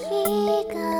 日が